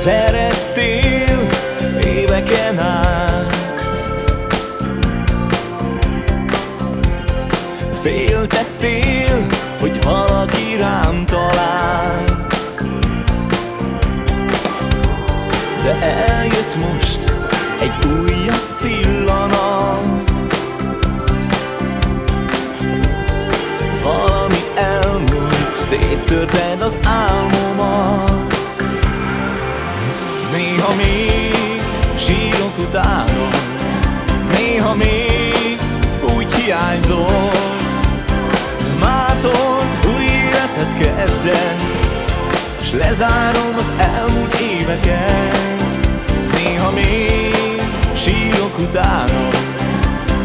szerettél éveken át. Féltettél, hogy valaki rám talál. De eljött most egy újabb pillanat. Valami elmúlt, széttörted az állat Néha még sírok utánam Néha még úgy hiányzol. Mától új életet kezdem S lezárom az elmúlt éveket Néha még sírok utánam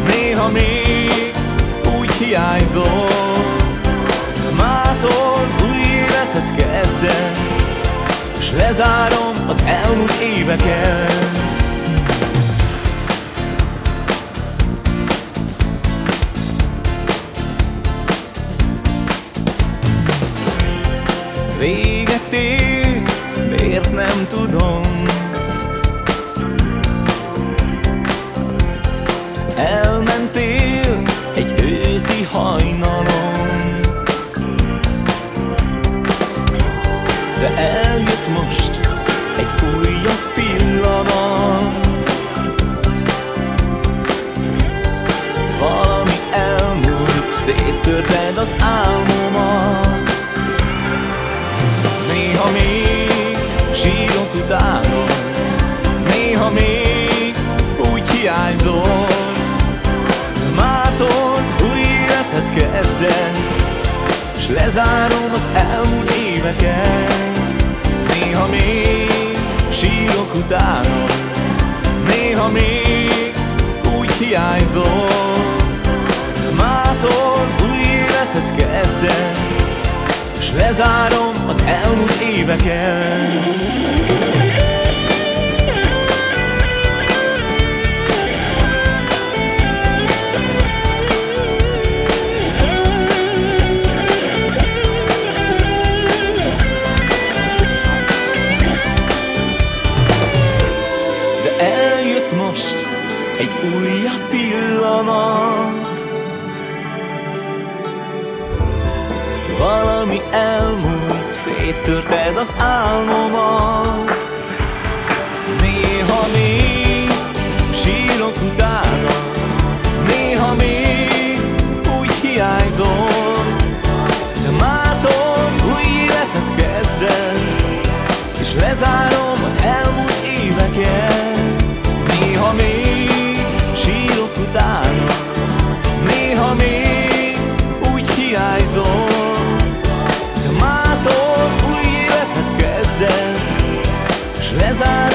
Néha még úgy hiányzol S lezárom az elmúlt éveket. Véget ér, miért nem tudom? Elmentél egy őszi hajnalon széttörted az álmomat. Néha még sírok utánom Néha még úgy hiányzol. Mától új életet kezdem S lezárom az elmúlt éveket. Néha még sírok utánom Néha még úgy hiányzol lezárom az elmúlt éveket. De eljött most egy újabb pillanat Valami elmúlt, széttörted az álmomat pesar